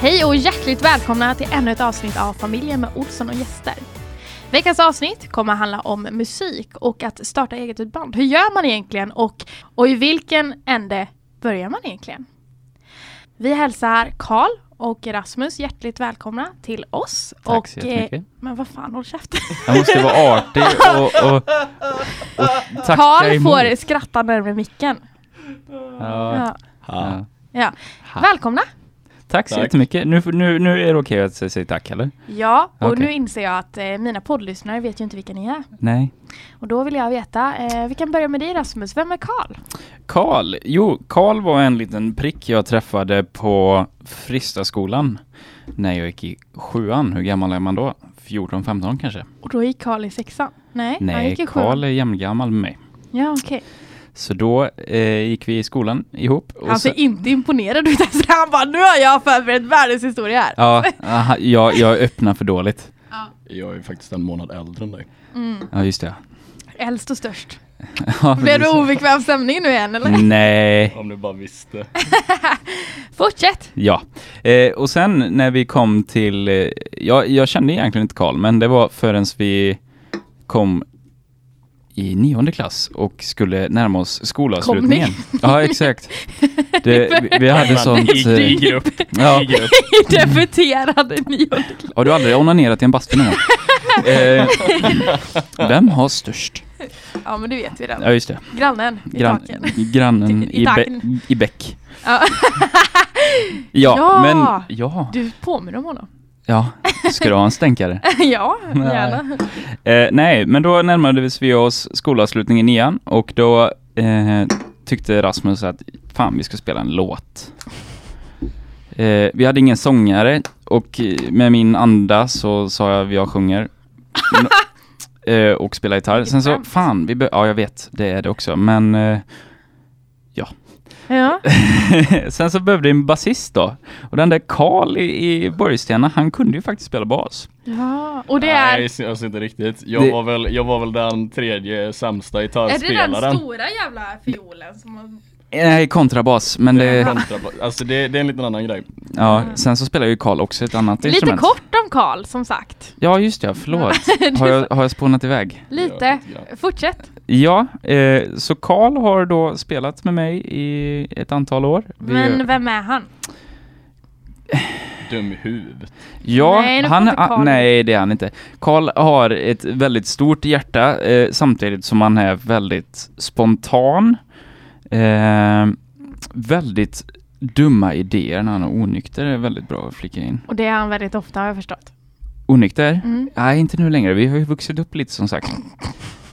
Hej och hjärtligt välkomna till ännu ett avsnitt av Familjen med Olsson och gäster. Veckans avsnitt kommer att handla om musik och att starta eget ett band. Hur gör man egentligen och, och i vilken ände börjar man egentligen? Vi hälsar Karl och Rasmus hjärtligt välkomna till oss. Tack och, så jättemycket. Men vad fan, håll käften. Jag måste vara artig och, och, och tacka Karl får skratta närmare micken. Ja. Ja. Ja. Ja. Välkomna! Tack så Tack. jättemycket. Nu, nu, nu är det okej att säga säga tack, eller? Ja, och Okej. nu inser jag att eh, mina poddlyssnare vet ju inte vilka ni är. Nej. Och då vill jag veta, eh, vi kan börja med dig Rasmus, vem är Karl? Karl. Jo, Karl var en liten prick jag träffade på Fristaskolan när jag gick i sjuan. Hur gammal är man då? 14-15 kanske? Och då gick Karl i sexan? Nej, han Nej, gick i sjuan. Karl är jämngammal med mig. Ja, okej. Så då eh, gick vi i skolan ihop. och Han ser sen- inte imponerad ut efter han bara, nu har jag förberett världens historia här. Ja, aha, jag, jag öppnar för dåligt. Jag är faktiskt en månad äldre än dig. Mm. Ja, just det. Äldst och störst. Ja, Blev precis. obekväm stämning nu igen eller? Nej. Om du bara visste. Fortsätt! Ja, eh, och sen när vi kom till, eh, jag, jag kände egentligen inte Karl, men det var förrän vi kom i nionde klass och skulle närma oss skolavslutningen. Ja, exakt. Det, vi, vi hade sånt... I, i eh, grupp. Ja, I grupp. Debuterade nionde klass. har du aldrig onanerat i en bastu någon eh, Vem har störst? Ja men det vet vi redan. Ja, just det. Grannen i Gran, taken. grannen I i, i bäck. Ja. Ja, Ja. men ja, Du påminner om honom? Ja. Ska du ha en stänkare? ja, Nej. gärna. Eh, nej, men då närmade vi oss skolavslutningen igen och då eh, tyckte Rasmus att fan, vi ska spela en låt. Eh, vi hade ingen sångare och med min anda så sa jag jag sjunger eh, och spelar gitarr. Sen så, fan, vi ja jag vet, det är det också, men eh, Ja. sen så behövde vi en basist då. Och den där Karl i, i Borgstena, han kunde ju faktiskt spela bas. ja, och det Nej, är... alltså inte riktigt. Jag, Det- var väl, jag var väl den tredje sämsta Är det gitarrspelaren. den stora jävla fiolen som har... Nej, kontrabas, men det... Kontra- Alltså det, det är en liten annan grej. Ja, sen så spelar ju Karl också ett annat Lite instrument. kort om Karl, som sagt. Ja, just det, förlåt. Har jag, har jag spånat iväg? Lite. Lite. Fortsätt. Ja, eh, så Karl har då spelat med mig i ett antal år. Vi- Men vem är han? Dum i huvudet. ja, Nej, han, Karl- nej, det är han inte. Karl har ett väldigt stort hjärta eh, samtidigt som han är väldigt spontan. Eh, väldigt dumma idéer när han är onykter är väldigt bra att flika in. Och det är han väldigt ofta har jag förstått. Onykter? Mm. Nej, inte nu längre. Vi har ju vuxit upp lite som sagt.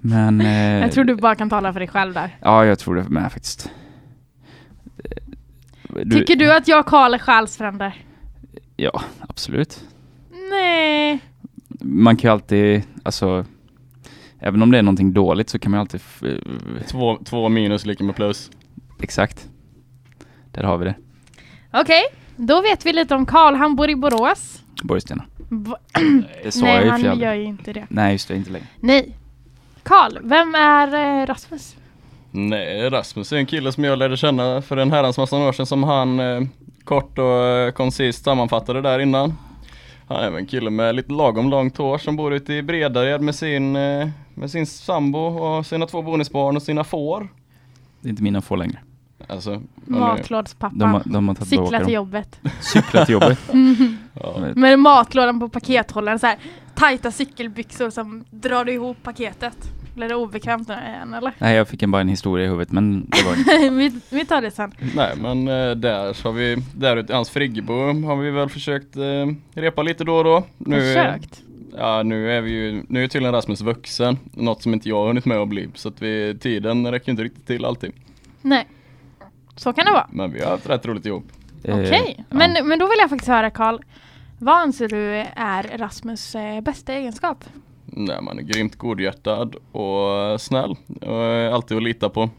Men... Eh, Jag tror du bara kan tala för dig själv där. Ja, jag tror det med faktiskt. Du, Tycker du att jag och Karl är själsfränder? Ja, absolut. Nej. Man kan ju alltid, alltså, även om det är någonting dåligt så kan man ju alltid, eh, Två, två minus lika med plus. exakt. Där har vi det. Okej, då vet vi lite om Karl. Han bor i Borås. Borgstena. B- Det sa Nej, jag ju han gör ju inte det. Nej, just det, inte längre. Nej. Karl, vem är eh, Rasmus? Nej, Rasmus är en kille som jag lärde känna för en herrans massa år sedan som han eh, kort och eh, koncist sammanfattade där innan. Han är en kille med lite lagom långt hår som bor ute i Bredared med sin, eh, med sin sambo och sina två bonusbarn och sina får. Det är inte mina få längre. Alltså, och nu- Matlådspappa. De, har- de har tagit Cykla till jobbet. Cykla till jobbet. ja. Med matlådan på pakethållaren, så här tajta cykelbyxor som drar ihop paketet. Blir det obekvämt nu igen eller? Nej, jag fick en bara en historia i huvudet, men det var vi, vi tar det sen. Nej men eh, där så har vi, där ute i hans friggebo har vi väl försökt eh, repa lite då och då. Nu, Försökt. Ja nu är vi ju, nu är tydligen Rasmus vuxen, något som inte jag har hunnit med att bli. Så att vi, tiden räcker inte riktigt till alltid. Nej. Så kan det vara. Men vi har haft rätt roligt ihop. eh, Okej, ja. men, men då vill jag faktiskt höra Karl. Vad anser du är Rasmus eh, bästa egenskap? Nej, man är grymt godhjärtad och snäll och alltid att lita på.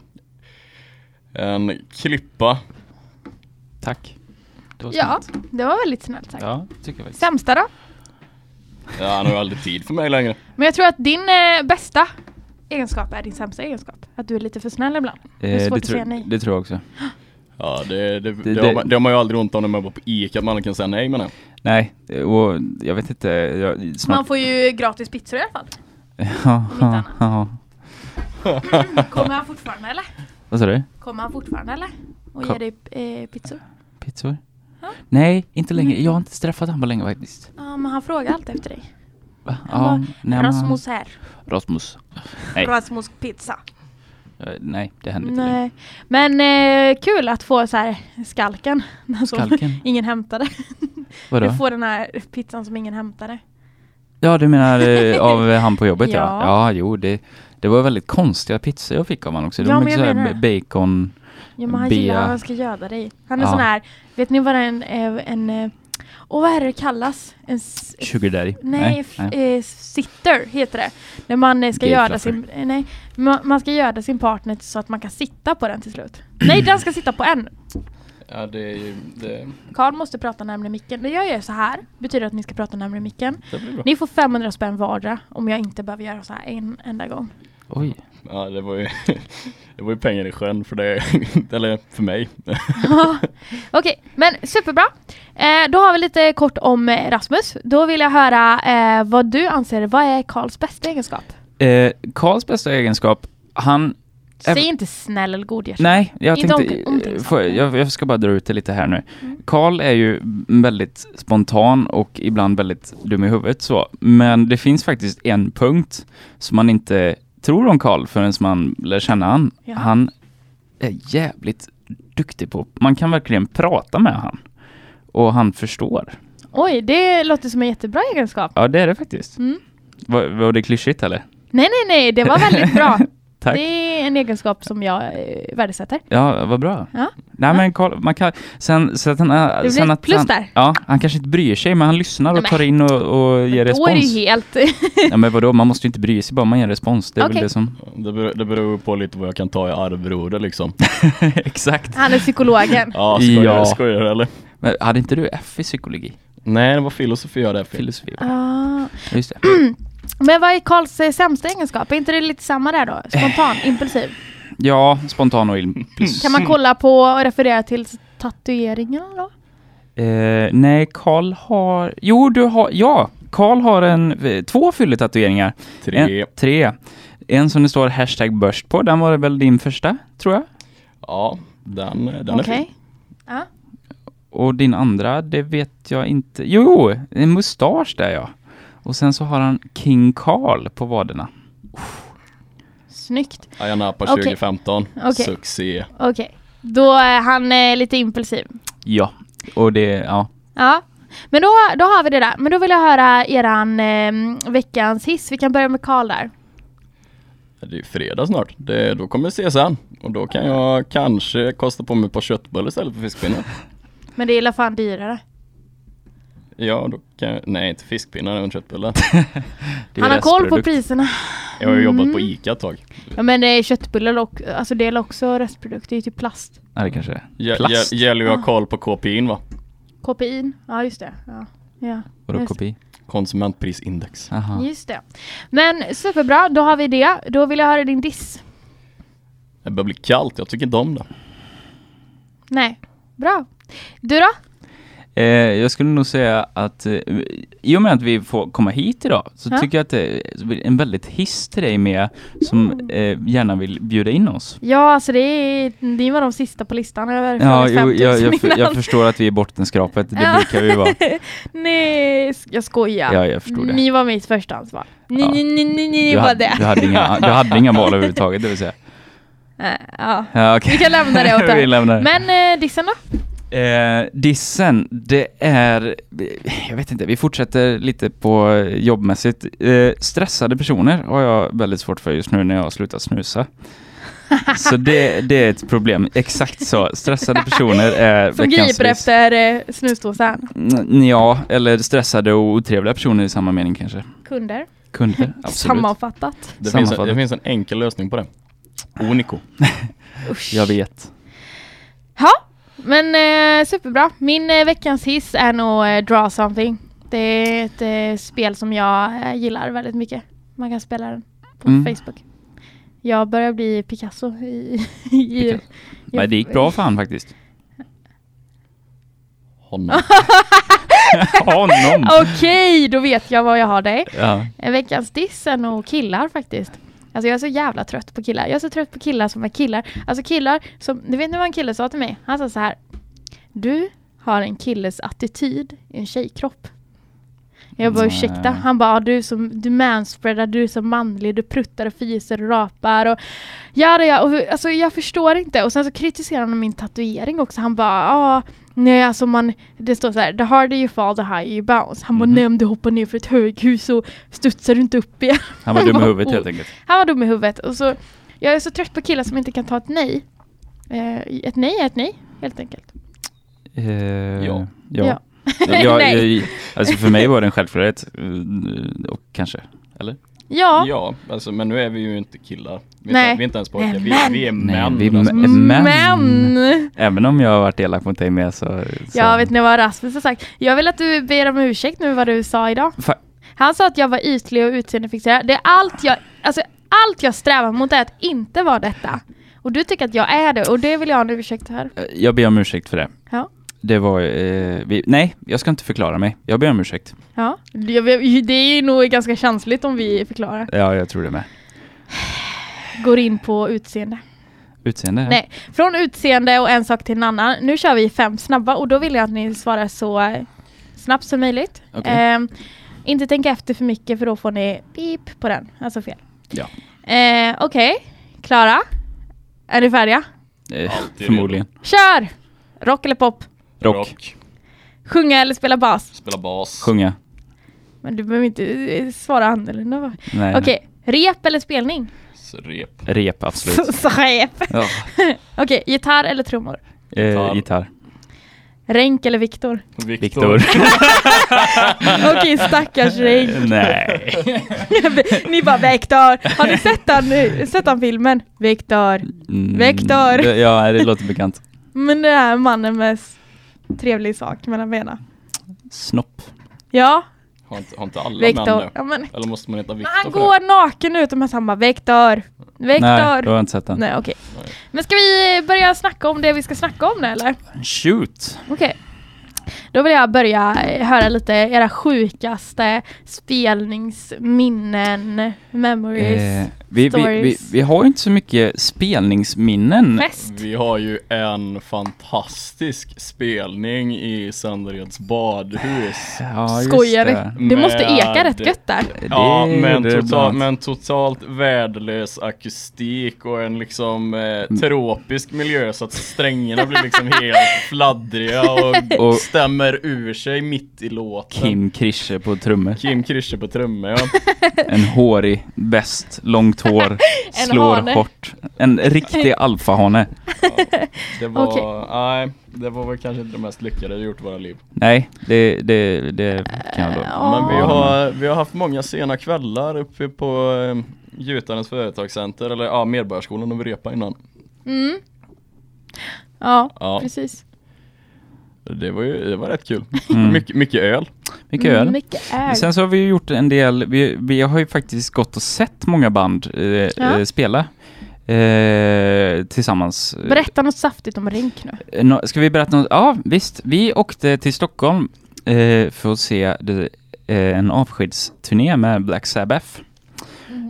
En klippa. Tack. Det Ja, det var väldigt snällt sagt. Ja, tycker jag. Sämsta då? Ja, han har ju aldrig tid för mig längre. Men jag tror att din eh, bästa egenskap är din sämsta egenskap. Att du är lite för snäll ibland. Det är Eh, svårt det, att säga tror, nej. det tror jag också. Ja, det, det, det, Det- har man, det har man ju aldrig ont om när man var på Ica, att man kan säga nej med det. Nej, och jag vet inte. Jag, snart... Man får ju gratis pizzor i alla fall. Ja, ja, ja. Kommer han fortfarande eller? Vad sa du? Kommer han fortfarande eller? Och Kom- ger dig eh, pizzor? Pizzor? Ja. Nej, inte längre. Mm. Jag har inte träffat honom på länge faktiskt. Ja, men han frågar alltid efter dig. Va? Bara, nej, men- Rasmus här. Rasmus. Nej. Rasmus pizza. Eh, Nej, det händer inte. Nej. Men eh, kul att få så här skalken. Som Skalken? ingen hämtade. Vadå? Du får den här pizzan som ingen hämtade. Ja, du menar eh, av han på jobbet ja. Ja. Ja, jo, det, det var väldigt konstiga pizzor jag fick av honom också. De Ja, var men mycket jag så bacon. Ja men han Bea. gillar att han ska göda dig. Han är Ja. sån här, vet ni vad en, eh, en eh, och vad är det kallas? En Sugar daddy. Nej, f- eh, sitter heter det. När man eh, ska göra sin, eh, nej, man, man ska göra sin partner så att man kan sitta på den till slut. nej, den ska sitta på en. Ja, det är ju, det, Karl måste prata närmare micken. Det jag gör så här betyder att ni ska prata närmare micken. Ni får 500 spänn vardera om jag inte behöver göra så här en enda gång. Oj. Ja, det var ju, det var ju pengar i sjön för det, eller för mig. Okej, men superbra. Eh, då har vi lite kort om eh, Rasmus. Då vill jag höra eh, vad du anser, vad är Karls bästa egenskap? Eh, Karls bästa egenskap, han... Säg inte snäll eller god Jerzy. Nej, jag Inte tänkte... omtänksamt. får jag, jag, ska bara dra ut det lite här nu. Mm. Karl är ju väldigt spontan och ibland väldigt dum i huvudet så. Men det finns faktiskt en punkt som man inte tror om Karl förrän man lär känna han. Ja. Han är jävligt duktig på, man kan verkligen prata med han. Och han förstår. Oj, det låter som en jättebra egenskap. Ja, det är det faktiskt. Mm. Var, var det klyschigt eller? Nej, nej, nej, det var väldigt bra. Tack. Det är en egenskap som jag eh, värdesätter. Ja, vad bra. Ja. Nej men Karl, man kan, sen, så att han, är- Det blir sen att plus han, där. Ja, han kanske inte bryr sig men han lyssnar och Nej, tar in och, och ger Då är det respons. ju helt... Ja men vadå, man måste ju inte bry sig bara man ger respons. Det är Okej. väl det som... Det beror, det beror på lite vad jag kan ta i arvroder liksom. Exakt. Han är psykologen. Ja, skojar, Ja. skojar eller? Men hade inte du F i psykologi? Nej, det var filosofi jag hade fel. Filosofi? Ah. Just det. Men vad är Karls eh, sämsta egenskap? Är inte det lite samma där då? Spontan, impulsiv? Ja, spontan och impuls. Kan man kolla på och referera till tatueringarna då? Eh, nej, Karl har... Jo, du har... Ja! Karl har en, eh, två fylletatueringar. Tre. En, tre. En som det står hashtag börst på, den var väl din första, tror jag? Ja, den, den är Okej. fin. Ja. Och din andra, det vet jag inte. Jo, en mustasch där ja. Och sen så har han King Carl på vaderna. Snyggt. Ayia Napa Okej. 2015. Okej. Succé. Okej. Då är han eh, lite impulsiv. Ja, och det, ja. Ja. Men då, då har vi det där. Men då vill jag höra eran eh, veckans hiss. Vi kan börja med Karl där. Det är ju fredag snart. Det, då kommer CSN. Och då kan jag kanske kosta på mig ett par köttbullar istället för fiskpinnar. Men det är i alla fall dyrare. Ja, då kan jag, nej inte fiskpinnar, men köttbullar. Det är Han har koll på priserna. Jag har ju jobbat på Mm. Ica ett tag. Ja men eh, köttbullar och, alltså det är också restprodukt. Det är ju typ plast. Ja, det kanske är. Plast. gä- Gäller ju att Ah. ha koll på KPIn va? KPI. Ja just det. Ja. Ja. Vadå kopi? Konsumentprisindex. Aha. Just det. Men superbra, då har vi det. Då vill jag höra din diss. Det börjar bli kallt, jag tycker inte om det. Nej. Bra. Du då? Eh, jag skulle nog säga att eh, i och med att vi får komma hit idag så Ja. tycker jag att det är en väldigt hiss till dig med som eh, gärna vill bjuda in oss. Ja alltså det är, ni var de sista på listan. Jag Ja, jo, 5000 jag, jag, jag förstår att vi är bottenskrapet, det Ja. brukar vi vara. Nej, jag skojar. Ja, jag förstår det. Ni var mitt första ansvar. Ni, Ja. ni, ni, ni, ni Du, var hade, det. du, hade inga, du hade inga val överhuvudtaget, det vill säga. Ja. Ja, okej. Vi kan lämna det åt det. det. Men eh, dissen då? Eh, dissen, det är, jag vet inte, vi fortsätter lite på jobbmässigt. Eh, stressade personer har jag väldigt svårt för just nu när jag har slutat snusa. Så det, det är ett problem, exakt så. Stressade personer är Som griper efter eh, snusdosan. Ja, eller stressade och otrevliga personer i samma mening kanske. Kunder. Kunder, absolut. Sammanfattat. Det finns, en, Sammanfattat. det finns en enkel lösning på det. Usch. Jag vet. Ja, men eh, superbra. Min eh, veckans hiss är nog eh, Draw Something. Det är ett eh, spel som jag eh, gillar väldigt mycket. Man kan spela den på Mm. Facebook. Jag börjar bli Picasso i... i Picasso. Nej, det gick bra för han faktiskt. Honom. Honom! Okej, då vet jag vad jag har dig. Ja. En veckans diss är nog killar faktiskt. Alltså jag är så jävla trött på killar. Jag är så trött på killar som är killar. Alltså killar som, du vet inte vad en kille sa till mig? Han sa så här. Du har en killes attityd i en tjejkropp. Jag bara Nej. ursäkta. Han bara, "Ja, du som, du manspreadar, du är så manlig, du pruttar och fiser och rapar och ja, det, ja. Och, alltså jag förstår inte. Och sen så kritiserar han min tatuering också. Han bara, ja, nej alltså man, det står så här, the harder you fall, the higher you bounce. Han bara, Mhm. nej om du hoppar ner för ett höghus så studsar du inte upp igen. Han var dum i huvudet helt enkelt. Han var dum i huvudet. Och så, jag är så trött på killar som inte kan ta ett nej. Eh, ett nej är ett nej, helt enkelt. Eh, Ja. Ja. Ja. Ja Nej. jag, alltså för mig var det en självklarhet. eh, Och kanske, eller? Ja. Ja, alltså men nu är vi ju inte killar. Vi är, Nej. inte, vi är inte ens pojkar, Nej, vi, vi är Nej, män. vi är alltså. män. Men! Även om jag har varit elak mot dig med så... så. Jag vet ni vad Rasmus har sagt? Jag vill att du ber om ursäkt nu vad du sa idag. Fa- Han sa att jag var ytlig och utseendefixerad. Det är allt jag, alltså allt jag strävar mot är att inte vara detta. Och du tycker att jag är det och det vill jag ha en ursäkt för. Eh, Jag ber om ursäkt för det. Ja. Det var, eh, vi, nej, jag ska inte förklara mig. Jag ber om ursäkt. Ja, det det är ju nog ganska känsligt om vi förklarar. Ja, jag tror det med. Går in på utseende. Utseende? Nej, från utseende och en sak till en annan. Nu kör vi fem snabba och då vill jag att ni svarar så eh, snabbt som möjligt. Okej. Ehm, inte tänka efter för mycket för då får ni pip på den, alltså fel. Ja. Eh, Okej, Klara? Är ni färdiga? Eh, förmodligen. Kör! Rock eller pop? Rock. Sjunga eller spela bas? Spela bas. Sjunga. Men du behöver inte eh, svara annorlunda va? Nej. Okej, rep eller spelning? Så rep. Rep, absolut. Så rep! Ja. Okej, gitarr eller trummor? Eh, Gitarr. gitarr. Ränk eller Viktor? Viktor. Okej, stackars Ränk. nej. Ni bara Viktor, har ni sett den, sett den filmen? Viktor. Mm, Viktor. det- Ja, det låter bekant. Men det är mannen med trevlig sak mellan benen. Snopp. Ja, Har inte, har inte alla män Viktor. det? Ja, men, Eller måste man heta Viktor han går naken ut och han bara Viktor. Nej, Viktor. du har inte sett den. Nej, okej. Nej. Men ska vi börja snacka om det vi ska snacka om nu eller? Shoot. Okej. Då vill jag börja eh, höra lite era sjukaste spelningsminnen, memories, Eh, vi, vi, vi, stories. vi har ju inte så mycket spelningsminnen. fest. Vi har ju en fantastisk spelning i Sandareds badhus. Ja, Skojar det. du? Det måste eka rätt gött där. Ja, Det men, det total, men totalt värdelös akustik och en liksom Mm. eh, tropisk miljö så att strängarna blir liksom helt fladdriga och, Och- stämmer ur sig mitt i låten. Kim Krische på trummor. Kim Krische på trummor ja. En hårig bäst, långt hår, slår hane. hårt. En riktig alfahane. Det var, nej, det var väl kanske inte det mest lyckade vi gjort i våra liv. Nej, det, det, det kan jag då. Ja. Men vi Ja. har, vi har haft många sena kvällar uppe på eh, Gjutarens företagscenter, eller ja, Medborgarskolan och vi repade innan. Mm. Ja, Ja, precis. Det var ju det var rätt kul. Mm. Mycket, mycket öl. Mycket öl. Mm, Mycket öl. Sen så har vi gjort en del, vi, vi har ju faktiskt gått och sett många band eh, Ja. eh, spela. Eh, tillsammans. Berätta något saftigt om Rink nu. Eh, nå- Ska vi berätta något? Ja, visst. Vi åkte till Stockholm eh, för att se det, eh, en avskedsturné med Black Sabbath.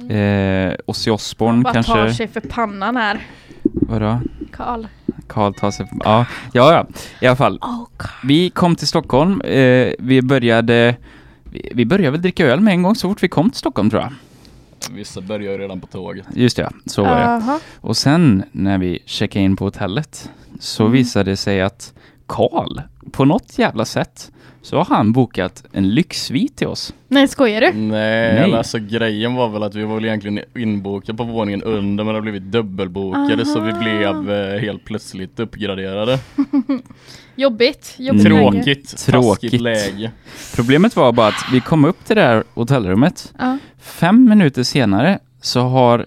Eh, Ozzy Osbourne Bara tar kanske. sig för pannan här, Vadå? Karl. Karl tar sig... Ja, ja, ja. I alla fall. Oh. Vi kom till Stockholm. Eh, vi började... Vi, vi började väl dricka öl med en gång så fort vi kom till Stockholm tror jag. Vissa börjar ju redan på tåget. Just det, ja. så var det. Jaha. Och sen när vi checkade in på hotellet så Mm. visade det sig att Karl, på något jävla sätt, så har han bokat en lyxsvit till oss. Nej, skojar du? Nej, Nej. eller alltså grejen var väl att vi var väl egentligen inbokade på våningen under men det har blivit dubbelbokade så vi Aha. blev eh, helt plötsligt uppgraderade. Jobbigt. Jobbigt Mm. läge. Tråkigt, Tråkigt. taskigt läge. Problemet var bara att vi kom upp till det här hotellrummet. Ja. Fem minuter senare så har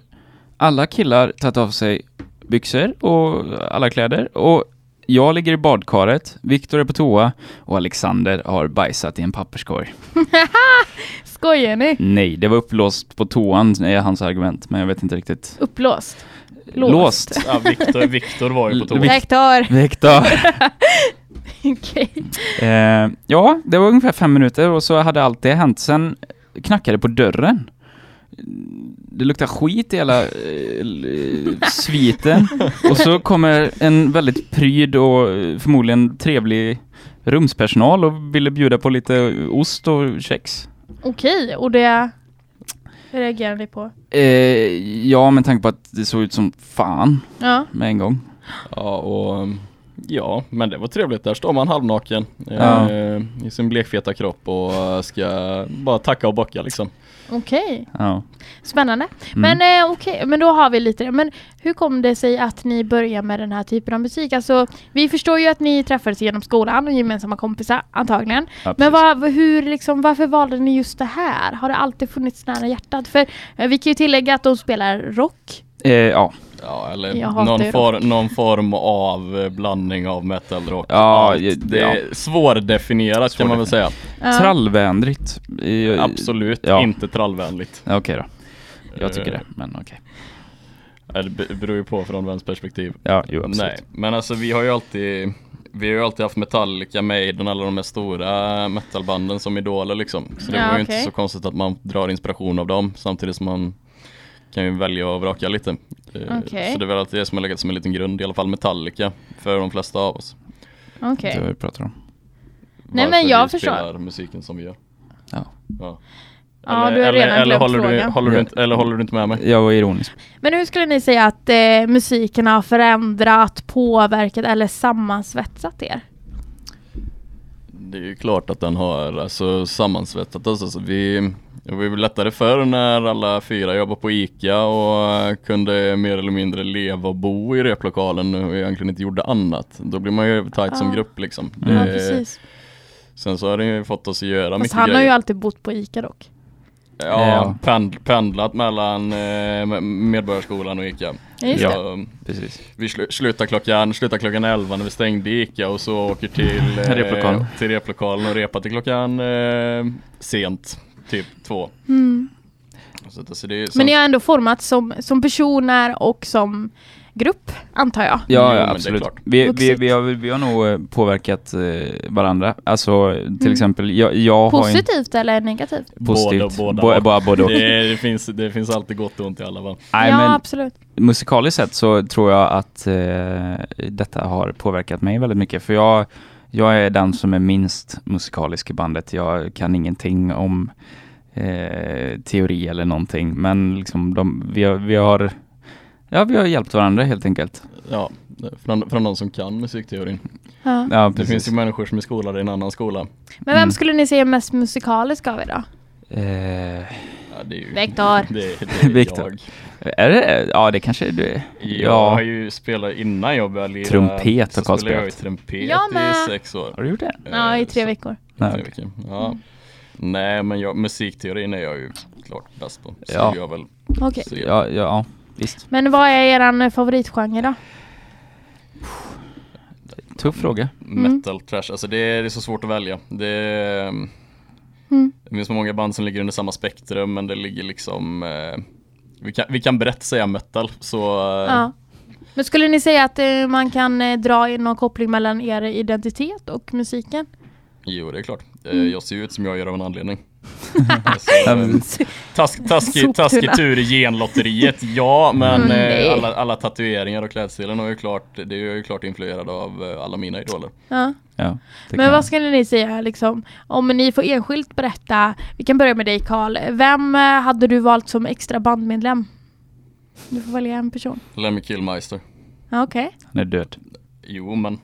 alla killar tagit av sig byxor och alla kläder och jag ligger i badkaret, Viktor är på toa och Alexander har bajsat i en papperskorg. Skojar ni? Nej, det var upplåst på toan är hans argument, men jag vet inte riktigt. Upplåst. Låst. Låst. Ja, Viktor, Viktor var ju på toa. Vik- Rektor. Viktor! Okej. Eh, ja, det var ungefär fem minuter och så hade allt det hänt. Sen knackade på dörren. Det luktar skit i hela eh, sviten. Och så kommer en väldigt pryd och eh, förmodligen trevlig rumspersonal och ville bjuda på lite ost och kex. Okej, och det reagerar ni på? Eh, ja, med tanke på att det såg ut som fan Ja. med en gång. Ja, och um, ja, men det var trevligt. Där står man halvnaken Ja. eh, i sin blekfeta kropp och ska bara tacka och bocka liksom. Okej, Ja. spännande. Mm. Men eh, okej, men då har vi lite det. Men hur kom det sig att ni börjar med den här typen av musik? Alltså, vi förstår ju att ni träffades genom skolan och gemensamma kompisar, antagligen. Ja, Men vad, hur, liksom, varför valde ni just det här? Har det alltid funnits nära hjärtat? För eh, vi kan ju tillägga att de spelar rock. Eh, ja. Ja, eller någon, for, någon form av eh, blandning av metal rock. Ja, Allt. ja, det är svårdefinierat kan man väl säga. Ja. Trallvänligt. Eh, Absolut Ja. inte trallvänligt. Okej då. Jag tycker Eh, det, men okej. ja, Det be- beror ju på från vems perspektiv. Ja, jo absolut. Nej, men alltså vi har ju alltid Vi har ju alltid haft Metallica, Maiden, alla de här stora metalbanden som idoler liksom. Så det Ja, var ju okej. inte så konstigt att man drar inspiration av dem samtidigt som man kan ju välja och vraka lite. Eh, Okej. Så det är väl det som har legat som en liten grund, i alla fall Metallica, för de flesta av oss. Okej. Det är vad vi pratar om. Nej, men jag vi förstår. spelar musiken som vi gör. Ja. Ja. Ja, du har redan eller, glömt håller, du, frågan. håller, du inte, eller håller du inte med mig? Jag var ironisk. Men hur skulle ni säga att eh, musiken har förändrat, påverkat eller sammansvetsat er? Det är ju klart att den har alltså, sammansvettat oss. Alltså, vi, det var ju lättare förr när alla fyra jobbade på ICA och kunde mer eller mindre leva och bo i replokalen och egentligen inte gjorde annat. Då blir man ju tajt som Ja. grupp liksom. Ja, Det, precis. sen så har det ju fått oss att göra Fast mycket han har ju grejer. alltid bott på ICA dock. Ja, Ja. pend, pendlat mellan eh, Medborgarskolan och ICA. Ja. Så, Precis. vi slu- slutar klockan, slutar klockan 11 när vi stängde ICA och så åker till, eh, Replokalen. till replokalen och repar till klockan eh, sent, typ två. Mm. Så, så det är, Men ni har ändå formats som, som personer och som grupp, antar jag. Ja, ja absolut. Vi, vi, vi, har, vi har nog eh, påverkat eh, varandra. Alltså till Mm. exempel, jag, jag. Positivt eller negativt? Positivt. Båda, båda. Bo- bara både och. det, det, finns, det finns alltid gott och ont i alla va? Nej, ja, men absolut. musikaliskt sett så tror jag att eh, detta har påverkat mig väldigt mycket. För jag, jag är den som är minst musikalisk i bandet. Jag kan ingenting om eh, teori eller någonting. Men liksom de, vi, har, vi, har, ja, vi har hjälpt varandra helt enkelt. Ja, från, från någon som kan musikteorin. Ja. Ja, Det finns ju människor som är skolade i en annan skola. Men vem Mm. skulle ni säga mest musikalisk av er då? Eh, Ja, det är ju, Viktor. Det, det är Viktor. jag. är det? Ja, det kanske är det. Jag har ju spelat innan jag började lira Trumpet så har Carl spelade jag ju spelat. trumpet Jag med. i sex år. Har du gjort det? Ja, i Eh, tre så- veckor. Nej, Tre veckor. Ja. Nej men jag, musikteorin är jag ju klart bäst på. Så Ja. jag väl Okej. Ja, ja, ja, visst. Men vad är er favoritgenre då? Tuff fråga. Metal trash, alltså det är, det är så svårt att välja. Det, Mm. det finns många band som ligger under samma spektrum men det ligger liksom eh, vi, kan, vi kan brett säga metal så eh, Ja. Men skulle ni säga att eh, man kan eh, dra in någon koppling mellan er identitet och musiken? jo det är klart. Eh, Mm. Jag ser ut som jag gör av en anledning. Alltså, task, taskig, tur i genlotteriet, ja men Mm, eh, alla, alla tatueringar och klädstilen har ju klart, det är ju klart influerad av eh, alla mina idoler. Ja. Ja, Men kan- vad skulle ni säga liksom, om ni får enskilt berätta, vi kan börja med dig Karl. Vem eh, hade du valt som extra bandmedlem? Du får välja en person. Lemmy Killmeister. Okej. Han är död. Jo men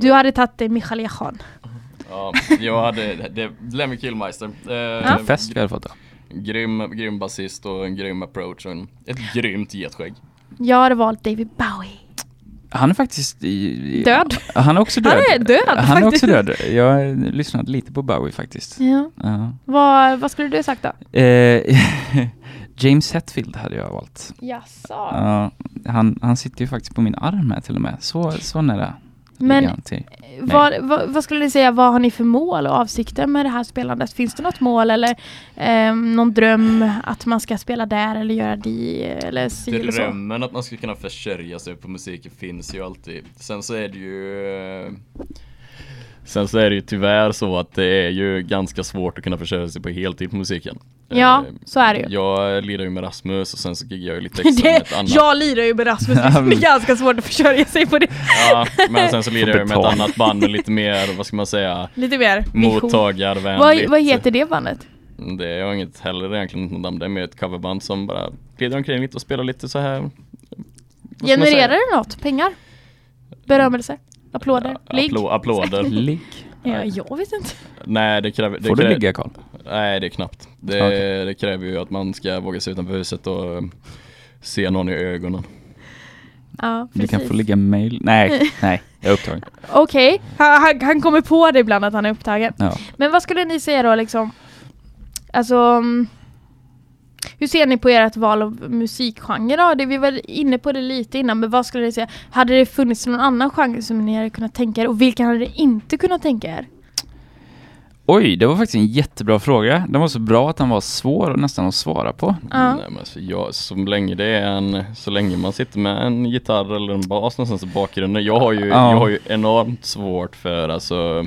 Du hade tagit Michal Jahan. Ja, jag hade, det, Lemmy Killmeister. Eh, En fest vi hade fått då. grym, grym basist och en grym approach och en, ett grymt getskägg. Jag hade valt David Bowie. Han är faktiskt i, i, Död. Han är också död. Han är död Han är också död. Jag har lyssnat lite på Bowie faktiskt. Ja. Ja. Vad, vad skulle du sagt då? Eh, James Hetfield hade jag valt. Jaså. Ja, han, han sitter ju faktiskt på min arm här till och med. Så, så nära. Men- till. Vad, vad, vad skulle ni säga, vad har ni för mål och avsikter med det här spelandet? Finns det något mål eller eh, någon dröm att man ska spela där eller göra det eller si eller så? Drömmen att man ska kunna försörja sig på musiken finns ju alltid. Sen så är det ju eh, Sen så är det ju tyvärr så att det är ju ganska svårt att kunna försörja sig på heltid på musiken. Ja, Eh, så är det ju. Jag lirar ju med Rasmus och sen så giggar jag ju lite extra med ett annat. jag lirar ju med Rasmus, det är ganska svårt att försörja sig på det. Ja, men sen så lirar jag ju med ett annat band med lite mer, vad ska man säga, Lite mer mottagarvänligt. Vad, vad heter det bandet? Det är inget heller egentligen något namn, det är mer ett coverband som bara glider omkring lite och spelar lite så här. Genererar det något? Pengar? Berömmelse? Applåder? Ja, Ligg? Applå, applåder. Ligg. Ja, jag vet inte. Nej det kräver, det Får du krä- ligga Karl? Nej det är knappt. Det, Okej. det kräver ju att man ska våga sig utanför huset och eh, se någon i ögonen. Ja, Du precis. kan få ligga mail. Nej, nej, jag är upptagen. Okej, han, han, han kommer på det ibland att han är upptagen. Ja. Men vad skulle ni säga då liksom? Alltså, mm, hur ser ni på ert val av musikgenre då? Det, vi var inne på det lite innan, men vad skulle ni säga? Hade det funnits någon annan genre som ni hade kunnat tänka er och vilken hade det inte kunnat tänka er? Oj, det var faktiskt en jättebra fråga. Den var så bra att den var svår nästan att svara på. Ja. Nej, men alltså, jag, så länge det är en, så länge man sitter med en gitarr eller en bas någonstans i bakgrunden. Jag har ju, Ja. jag har ju enormt svårt för alltså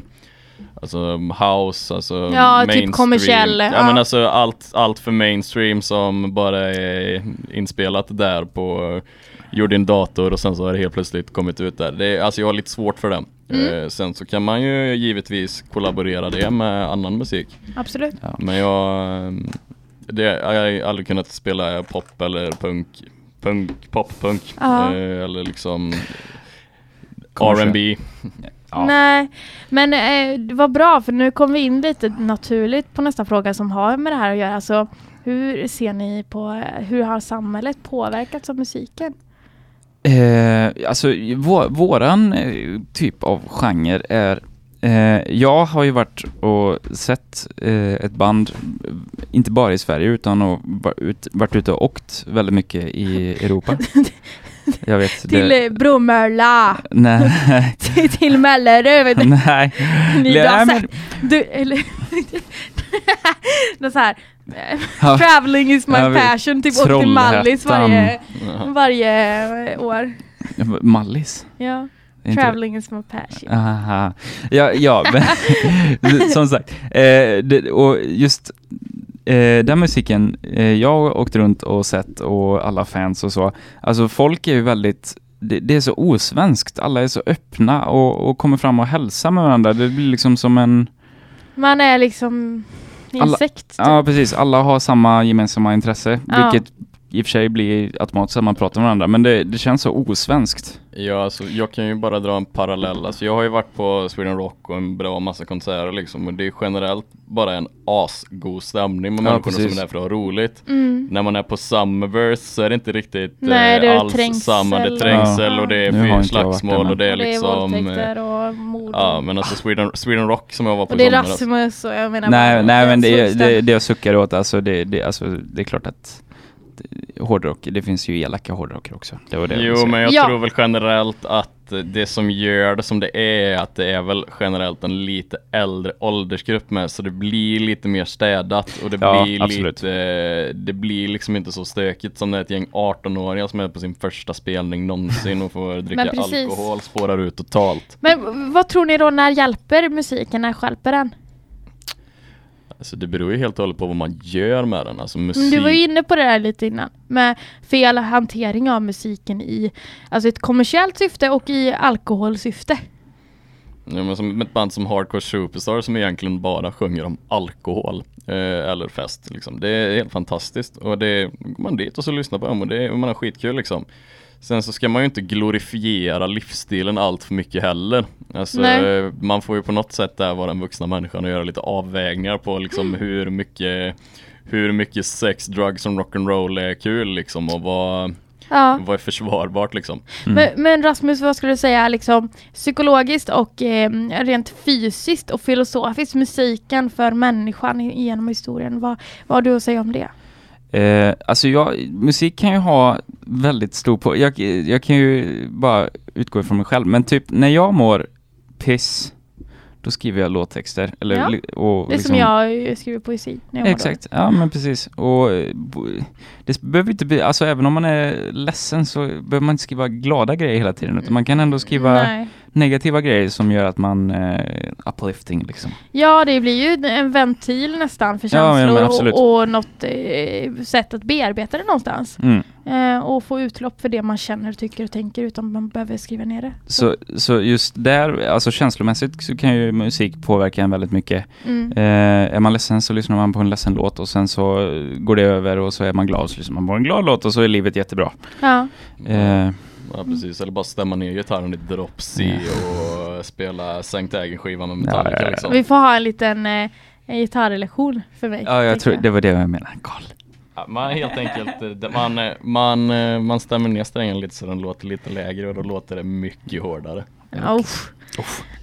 Alltså house, alltså Ja, typ mainstream. kommersiell, Ja, ja. men alltså allt, allt för mainstream som bara är inspelat där på Gjord i en dator och sen så har det helt plötsligt kommit ut där. Det är, alltså jag har lite svårt för det. Mm. Eh, sen så kan man ju givetvis kollaborera det med annan musik. Absolut. Men jag, eh, det, jag har aldrig kunnat spela pop eller punk, punk pop-punk Ja. eh, eller liksom. R&B. Ja. Nej, men eh, det var bra för nu kom vi in lite naturligt på nästa fråga som har med det här att göra. Alltså, hur ser ni på, eh, hur har samhället påverkats av musiken? Eh, alltså vår, våran eh, typ av genre är eh, jag har ju varit och sett eh, ett band, inte bara i Sverige utan och varit ute och åkt väldigt mycket i Europa. Jag vet. Till det, eh, Bromölla, nej, till, till Mellerud. du. nej. Ni Nej, har sett, du, eller, det så här, eh, traveling is my passion, typ åkte till Mallis varje, varje eh, år. Mallis? Ja, traveling is my passion. Aha. Ja, ja men som sagt. Eh, det, och just eh, den musiken eh, jag har åkt runt och sett och alla fans och så. Alltså folk är ju väldigt det, det är så osvenskt. Alla är så öppna och, och kommer fram och hälsar med varandra. Det blir liksom som en... Man är liksom i en Alla- typ. Ja, precis. Alla har samma gemensamma intresse. Ja. Vilket i och för sig blir automatiskt att man pratar med varandra. Men det, det känns så osvenskt. Ja, alltså, jag kan ju bara dra en parallell. Alltså, jag har ju varit på Sweden Rock och en bra massa konserter liksom. Och det är generellt bara en asgod stämning med Ja, människorna som precis. är där för att ha roligt. Mm. När man är på Summerverse så är det inte riktigt Nej, eh, det är alls trängsel. samma. Det är trängsel Ja. och det är slagsmål och det är och det är liksom eh, och mord. Ja men alltså Sweden, Sweden Rock som jag var på och det är somras. Rasmus och jag menar Nej, bara, nej men det, det, det jag suckar åt, alltså det, det, alltså det är klart att det, hårdrock, det finns ju elaka hårdrockare också. Det var det Jo men jag Ja. tror väl generellt att det som gör det som det är att det är väl generellt en lite äldre åldersgrupp med så det blir lite mer städat och det Ja, blir absolut. lite Det blir liksom inte så stökigt som det är ett gäng 18-åringar som är på sin första spelning någonsin och får dricka alkohol, spårar ut totalt. Men vad tror ni då, när hjälper musiken, när hjälper den? Alltså det beror ju helt och hållet på vad man gör med den. Alltså musik. Mm, Du var ju inne på det där lite innan, med fel hantering av musiken i alltså ett kommersiellt syfte och i alkoholsyfte. Ja, men som ett band som Hardcore Superstar som egentligen bara sjunger om alkohol eh, eller fest. Liksom. Det är helt fantastiskt och det går man dit och så lyssnar på dem och det är, man har skitkul liksom. Sen så ska man ju inte glorifiera livsstilen allt för mycket heller. Alltså, Nej. man får ju på något sätt där vara den vuxna människan och göra lite avvägningar på liksom hur mycket hur mycket sex, drugs och rock'n'roll är kul liksom och vad, Ja. vad är försvarbart liksom. Mm. Men, men Rasmus, vad skulle du säga liksom psykologiskt och eh, rent fysiskt och filosofiskt musiken för människan genom historien? Vad, vad har du att säga om det? Eh, alltså jag, musik kan ju ha väldigt stor på, jag, jag kan ju bara utgå ifrån mig själv, men typ när jag mår piss, då skriver jag låttexter. Eller, Ja. li- och Det liksom, som jag skriver poesi. När jag mår Exakt, ja men precis. Och eh, det behöver inte bli, alltså även om man är ledsen så behöver man inte skriva glada grejer hela tiden, utan man kan ändå skriva Nej. Negativa grejer som gör att man eh, uplifting liksom. Ja, det blir ju en ventil nästan för Ja, men- känslor men absolut. och, och något eh, sätt att bearbeta det någonstans. Mm. Eh, och få utlopp för det man känner, tycker och tänker utan man behöver skriva ner det. Så, så just där, alltså känslomässigt så kan ju musik påverka en väldigt mycket. Mm. Eh, är man ledsen så lyssnar man på en ledsen låt och sen så eh, går det över och så är man glad så lyssnar man på en glad låt och så är livet jättebra. Ja. Ja precis, eller bara stämma ner gitarren i drop C och spela Sankt Ägen-skiva med Metallica Ja, ja, ja. liksom. Vi får ha en liten eh, en gitarrlektion för mig. ja, jag tror det var det jag menade. Carl. Ja, man helt enkelt, eh, man, eh, man, eh, man stämmer ner strängen lite så den låter lite lägre och då låter det mycket hårdare. Ja, uff.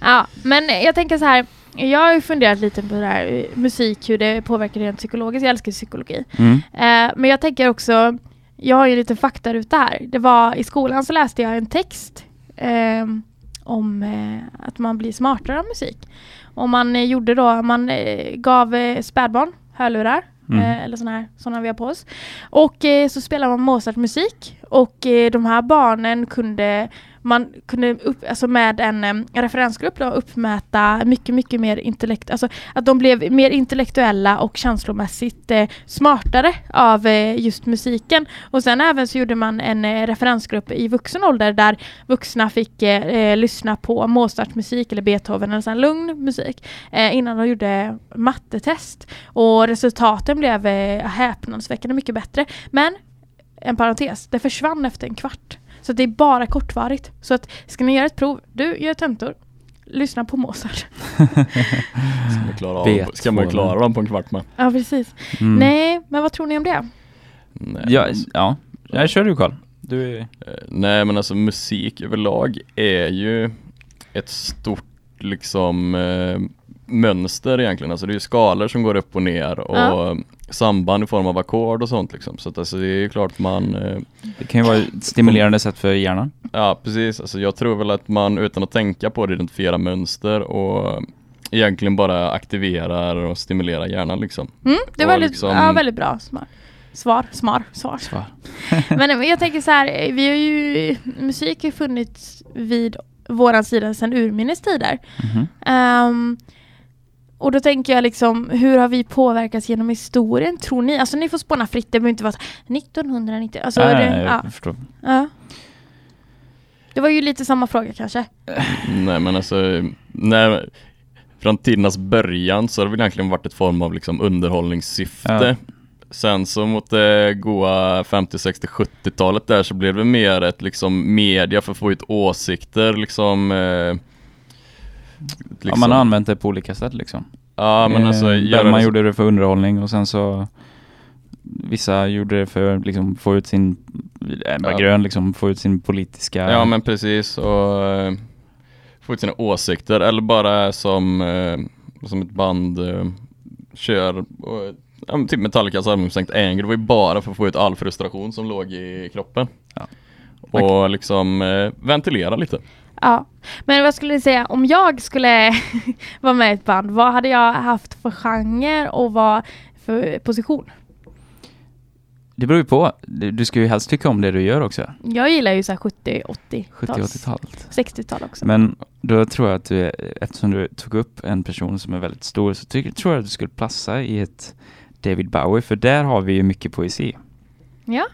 Ja, men jag tänker så här. Jag har ju funderat lite på det här musik, hur det påverkar rent psykologiskt. Jag älskar psykologi. Mm. Eh, men jag tänker också, jag har ju lite faktaruta här. Det var i skolan så läste jag en text ehm, om eh, att man blir smartare av musik. Och man eh, gjorde då, man eh, gav eh, spädbarn hörlurar Mm. eh, eller sådana här såna vi har på oss. Och eh, så spelade man Mozart-musik och eh, de här barnen kunde man kunde upp, alltså med en en referensgrupp då, uppmäta mycket, mycket mer intellekt, alltså att de blev mer intellektuella och känslomässigt eh, smartare av eh, just musiken. Och sen även så gjorde man en eh, referensgrupp i vuxen ålder där vuxna fick eh, eh lyssna på Mozart-musik eller Beethoven eller sån lugn musik eh, innan de gjorde mattetest. Och resultaten blev eh, häpnadsväckande mycket bättre. Men en parentes, det försvann efter en kvart. Så det är bara kortvarigt. Så att ska ni göra ett prov, du gör tentor, lyssna på Mozart. Ska man klara, av, ska man klara dem på en kvart med? Ja precis. Mm. Nej, men vad tror ni om det? Nej, Ja, alltså, ja. Jag kör du Carl. Du är... eh, nej men alltså musik överlag är ju ett stort liksom eh, mönster egentligen. Alltså det är ju skalor som går upp och ner och Ja. samband i form av ackord och sånt liksom. Så att alltså det är ju klart man eh, Det kan ju vara ett stimulerande sätt för hjärnan. Ja precis, alltså jag tror väl att man utan att tänka på det identifierar mönster och egentligen bara aktiverar och stimulerar hjärnan liksom. Mm, det var väldigt, liksom- ja, väldigt bra smar. svar. Smar, svar. Svar. Men jag tänker så här, vi har ju, musik har funnits vid våran sida sedan urminnes tider. Mhm. Ehm, och då tänker jag liksom, hur har vi påverkats genom historien tror ni? Alltså ni får spåna fritt, det behöver inte vara så, 1990, alltså Nej, det, nej, ja, jag förstår. ja. Det var ju lite samma fråga kanske. Nej men alltså, när, från tidernas början så har det väl egentligen varit ett form av liksom underhållningssyfte. Ja. Sen så mot det goa 50, 60, 70-talet där så blev det mer ett liksom media för att få ut åsikter liksom. Eh, Ja, liksom. man har använt det på olika sätt liksom. Ja men alltså, Eh, det- gjorde det för underhållning och sen så Vissa gjorde det för liksom få ut sin Ebba Ja. Grön liksom, få ut sin politiska Ja men precis och eh, få ut sina åsikter eller bara som, eh, som ett band eh, kör och, ja, typ Metallicas album Sankt Anger, det var ju bara för att få ut all frustration som låg i kroppen. Ja. Och liksom eh, ventilera lite. Ja, men vad skulle ni säga om jag skulle vara med i ett band, vad hade jag haft för genre och vad för position? Det beror ju på. Du du ska ju helst tycka om det du gör också. Jag gillar ju så här 70, 80, 70-80-talet. 60-tal också. Men då tror jag att du, eftersom du tog upp en person som är väldigt stor, så tycker, tror jag att du skulle passa i ett David Bowie, för där har vi ju mycket poesi. Ja.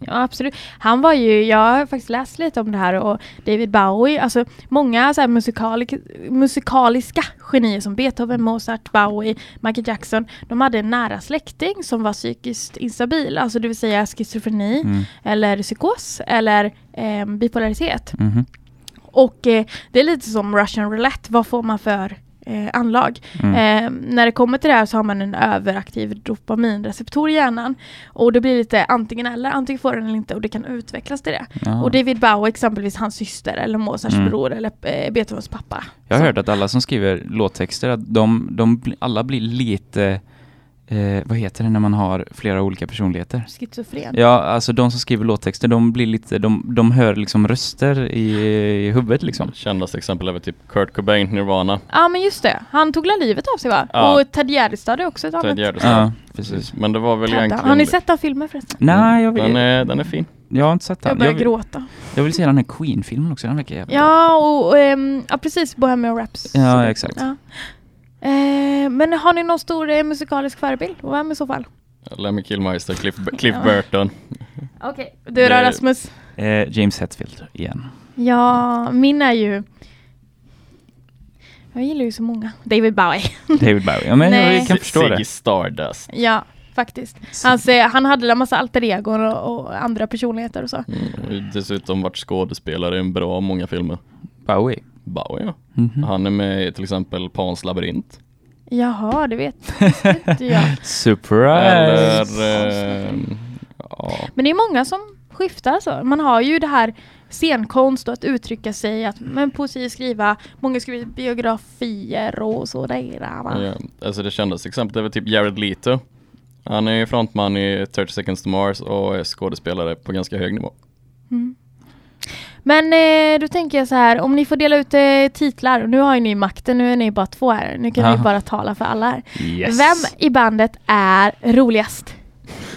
Ja absolut. Han var ju, jag har faktiskt läst lite om det här och David Bowie, alltså många så här musikalik, musikaliska genier som Beethoven, Mozart, Bowie, Michael Jackson, de hade en nära släkting som var psykiskt instabil, alltså det vill säga schizofreni Mm. eller psykos eller eh, bipolaritet. Mhm. Och eh, det är lite som Russian roulette, vad får man för eh, anlag? Mm. Eh, när det kommer till det här så har man en överaktiv dopaminreceptor i hjärnan. Och det blir lite antingen eller, antingen får den eller inte och det kan utvecklas till det. Jaha. Och David Bowie exempelvis hans syster eller Mozarts Mm. bror eller eh, Beethovens pappa. Jag har Så- hört att alla som skriver låttexter, att de, de alla blir lite, eh, vad heter det när man har flera olika personligheter? Schizofren. Ja, alltså de som skriver låttexter, de blir lite, de, de hör liksom röster i, i huvudet liksom. Kändaste exempel är väl typ Kurt Cobain, Nirvana. Ja men just det, han tog la livet av sig va? Ja. Och Ted Gärdestad är också ett Ted annat. Gärdestad. Ja, precis. Men det var väl Ted. egentligen Har ni sett den filmen förresten? Nej, jag Den vet. är, den är fin. jag har inte sett Jag den. börjar Jag, vill- gråta. jag vill se den här Queen-filmen också, den verkar jävligt. Ja, och ehm, ja, precis. Bohemian Rhapsody. Ja, exakt. Ja. Eh, men har ni någon stor eh, musikalisk förebild? Och vem i så fall? Lemmy Kilmister, Cliff, Cliff. Burton. Okej. Du då Det- Rasmus? Eh, James Hetfield igen. Ja, min är ju... Jag gillar ju så många. David Bowie. David Bowie. Ja, men Nej. jag kan förstå Ziggy det. Stardust. ja, faktiskt. Hans, eh, han hade en massa alter egon och, och andra personligheter och så. Mm, och dessutom varit skådespelare i en bra många filmer. Bowie. Bowie ja. Mhm. Han är med i till exempel Pans labyrint. Jaha, det vet inte jag. Surprise! Eller, eh, ja, Men det är många som skiftar så. Man har ju det här scenkonst och att uttrycka sig, att men poesi skriva, många skriver biografier och sådär. va? ja, alltså det kändes exempel, det var typ Jared Leto. Han är ju frontman i 30 seconds to Mars och är skådespelare på ganska hög nivå. Men eh, då tänker jag så här, om ni får dela ut eh, titlar, nu har ju ni makten, nu är ni bara två här, nu kan Ja. vi bara tala för alla här. Yes! Vem i bandet är roligast?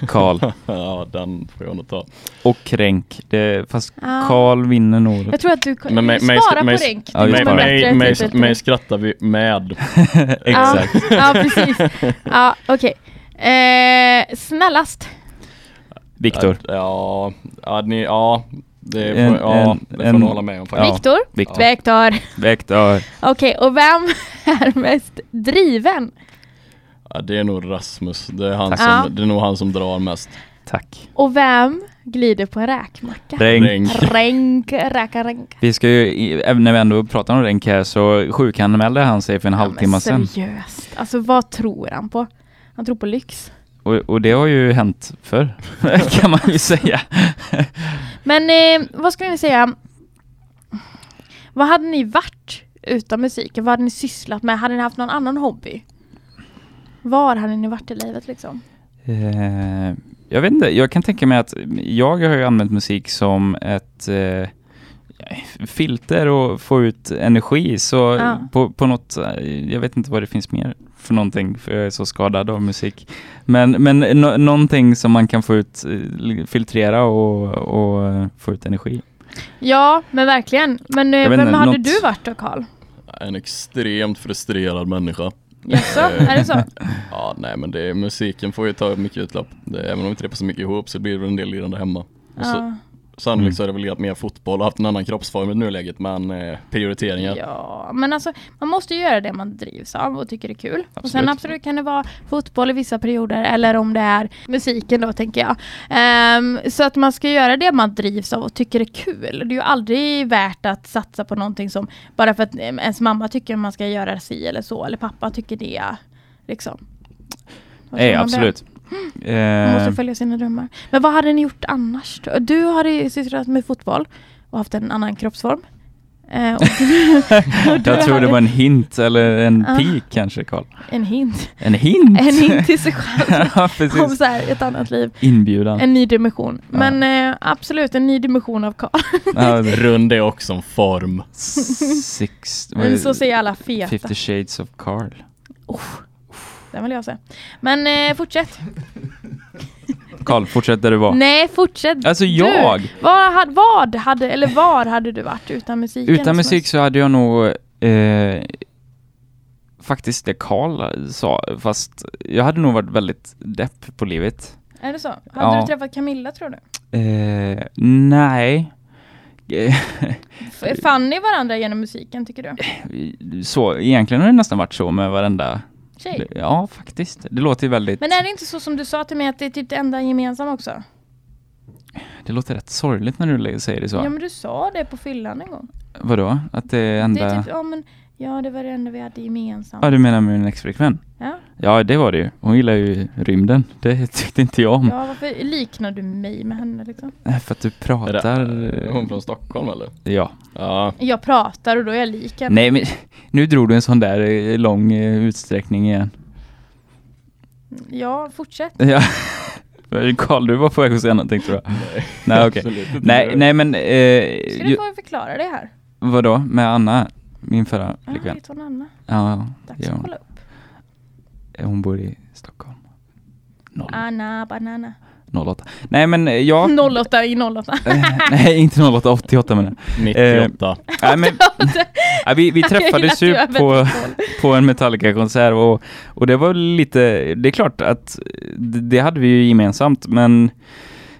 Carl. ja, den får jag nog ta. Och Kränk. Det, fast Ja. Carl vinner nog. Jag tror att du Men spara mig- på ränk. Ja. Mig, bättre mig, titel till mig det. skrattar vi med. Exakt. Ja, ja precis. Ja, okej. Eh, snällast. Viktor. Ja, ja, ni, ja det får, En- ja, en- det får en- hålla med om faktiskt. Viktor. Viktor. Vektor. Viktor. Okej, och vem är mest driven? Ja, det är nog Rasmus. Det är, han Tack. som, Ja. det är nog han som drar mest. Tack. Och vem glider på en räkmacka? Ränk. Ränk. Ränk, räka, ränk. Vi ska ju, när vi ändå pratar om Ränk här så sjukanmälde han sig för en halvtimme Ja, sedan. men seriöst. Alltså vad tror han på? Han tror på lyx. Och, och det har ju hänt förr, kan man ju säga. Men eh, vad skulle ni säga? Vad hade ni varit utan musiken? Vad hade ni sysslat med? Hade ni haft någon annan hobby? Var hade ni varit i livet liksom? Eh, jag vet inte, jag kan tänka mig att jag har ju använt musik som ett eh, filter och få ut energi så Ja. på, på något, eh, jag vet inte vad det finns mer för någonting för jag är så skadad av musik. Men, men no, någonting som man kan få ut, eh, filtrera och, och eh, få ut energi. Ja, men verkligen. Men eh, Jag vem inte, hade något- du varit då Karl? En extremt frustrerad människa. Jaså, är det så? Ja, nej men det musiken får ju ta mycket utlopp. Det, även om vi inte repar så mycket ihop så blir det en del lidande hemma. Och så, Ja. Sannolikt Mm. så är det väl legat mer fotboll och haft en annan kroppsform i nuläget men eh, prioriteringar. Ja, men alltså man måste ju göra det man drivs av och tycker är kul. Och sen Absolut. absolut kan det vara fotboll i vissa perioder eller om det är musiken då tänker jag. Ehm, så att man ska göra det man drivs av och tycker är kul. Det är ju aldrig värt att satsa på någonting som bara för att eh, ens mamma tycker man ska göra si eller så eller pappa tycker det. Liksom. Nej, absolut. Man måste Eh, följa sina drömmar. Men vad hade ni gjort annars? då? Du har ju sysslat med fotboll och haft en annan kroppsform. Eh, jag tror det hade var en hint eller en Ja. pik kanske Karl. en hint. En hint? En hint till sig själv ja, om så här, ett annat liv. Inbjudan. En ny dimension. Ja. Men eh, absolut en ny dimension av Karl. Ja, Rund är också en form. Six, Men så säger alla feta. 50 shades of Carl. Den vill jag säga. Men eh, fortsätt. Carl, fortsätt där du var. Nej, fortsätt. Alltså Du, jag? Vad, hade- vad hade, eller var hade du varit utan musiken? Utan musik så hade jag nog eh, faktiskt det Carl sa, fast jag hade nog varit väldigt depp på livet. Är det så? Hade Ja. du träffat Camilla tror du? Eh, nej. Fann ni varandra genom musiken tycker du? så, egentligen har det nästan varit så med varenda... Tjej? Ja, faktiskt. Det låter ju väldigt... Men är det inte så som du sa till mig att det är typ det enda gemensamma också? Det låter rätt sorgligt när du säger det så. Ja men du sa det på fyllan en gång. Vadå? Att det enda... Det är typ, ja men ja det var det enda vi hade gemensamt. Ja, du menar med min exflickvän? Ja. Ja, det var det ju. Hon gillar ju rymden. Det tyckte inte jag om. ja, varför liknar du mig med henne liksom? Nej, För att du Är pratar... det hon från Stockholm eller? Ja. Ja, Jag pratar och då är jag lik henne. Nej, men nu drog du en sån där eh, lång eh, utsträckning igen. Ja, fortsätt. Ja. Karl, du var på väg att säga någonting tror jag. nej. Nej, okej. Inte. Nej, nej men... Eh, Ska du få förklara det här? vadå? Med Anna? Min förra Ja, flickvän? vet hon Anna? Ja, Dags att hon, kolla upp. hon bor i Stockholm. Noll. Anna Banana. 08. Nej men eh, ja, 08 i 08. nej inte 08, 88 men 98. Nej men, nej, vi, vi träffades Jag ju på, på en Metallica-konsert och, och det var lite, det är klart att det, hade vi ju gemensamt men